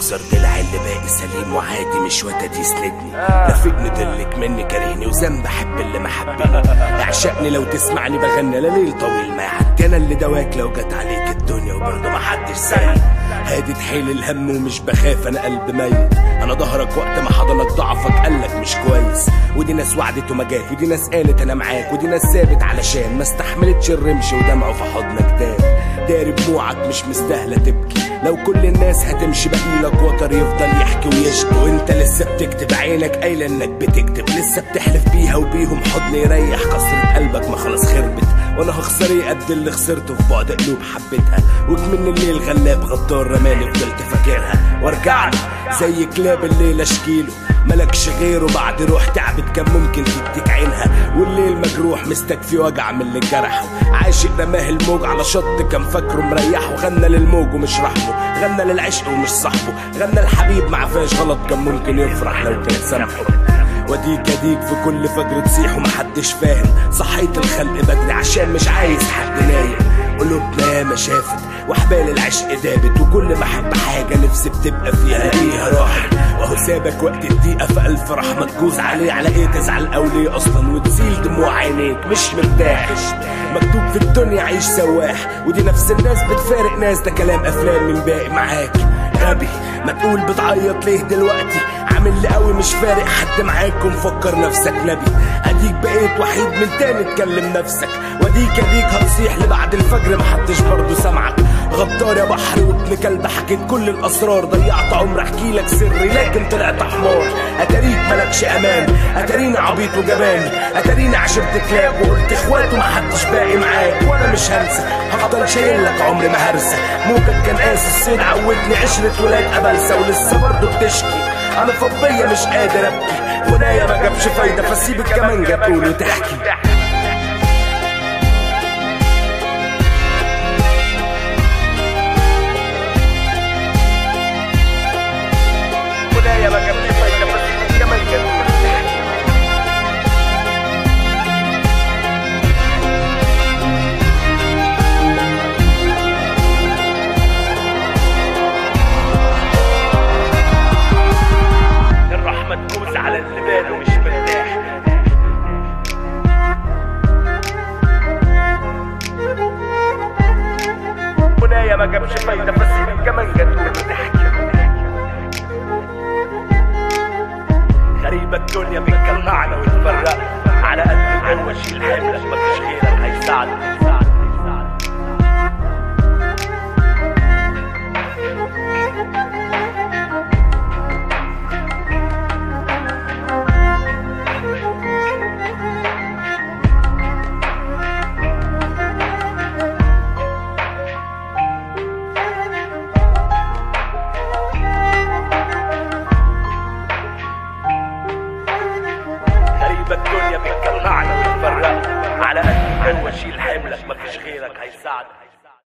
اكسر ضلع اللي باقي سليم وعادي، مش وتد يسندني. رفيقني ضلك مني كارهني وذنب احب اللي ما حبني. اعشقني لو تسمعني، بغني لليل طويل ما يعدي انا اللي دواك لو جت عليك الدنيا، وبرضه ما حدش سايق هادي تحيل الهم ومش بخاف انا قلب ميت. انا ظهرك وقت ما حضنك ضعفك قالك مش كويس. ودي ناس وعدت وما جات، ودي ناس قالت انا معاك. ودي ناس سابت علشان ما استحملتش الرمش، ودمعه في حضنك داب داري دموعك مش مستاهله تبكي. لو كل الناس هتمشي بقيلك وتر يفضل يحكي ويشكي. وانت لسه بتكتب، عينك قايله انك بتكتب. لسه بتحلف بيها وبيهم، حضن يريح، كسرة قلبك ما خلاص خربت. وانا هخسر قد اللي خسرته في بعد قلوب حبتها وكمن الليل غلاب غدار رماني فضلت فاكرها. وارجع زي كلاب الليل اشكيله. ملكش غيره بعد روح تعبت كان ممكن تديك عينها. والليل مجروح مستكفي وجع من اللي جرحه. عاشق رماه الموج على شط كان فاكره مريحه. غنى للموج ومش رحمه. غنى للعشق ومش صاحبه. غنى الحبيب ما غلط كان ممكن يفرح لو كان سامحه. وديك اديك في كل فجر تصيح ومحدش فاهم. صحيت الخلق بدري عشان مش عايز حد نايم. قلوبنا ياما شافت وحبال العشق دابت. وكل ما احب حاجه نفسي بتبقى فيها ليها راحت. وهو سابك وقت الضيقه في الف رحمه تجوز عليه. على ايه تزعل او ليه اصلا وتسيل دموع عينيك. مش مرتاح. مكتوب في الدنيا عيش سواح. ودي نفس الناس بتفارق ناس. ده كلام افلام من باقي معاك. غبي، ما تقول بتعيط ليه دلوقتي؟ عامل لي قوي مش فارق حد معاك ومفكر نفسك نبي. اديك بقيت وحيد من تاني تكلم نفسك. وديك اديك هتصيح لبعد الفجر، محدش برضه سامعك غدار يا بحر وابن كلب، حكيت كل الاسرار ضيعت عمر احكي لك سري، لكن طلعت حمار. اتاريك ملكش امان اتاريني عبيط وجبان. اتاريني عشرت كلاب وقلت اخوات ومحدش باقي معاك. وانا مش هنسى. هفضل شايل لك عمري ما هرسى. موجك كان قاسي الصيد عودني عشرة ولاد قبلسة ولسه برضه بتشكي. انا فضية مش قادر ابكي ونايا ما جابش فايدة فسيب الكمانجة تقول وتحكي ما جابش فايدة بس الكمانجة تقول وتحكي غريبة الدنيا بتجمعنا وتفرق على قد القوة شيل حملك غريبة الدنيا بتطلعنا وتفرقنا على قد القوة شيل حملك مفيش غيرك هيساعدك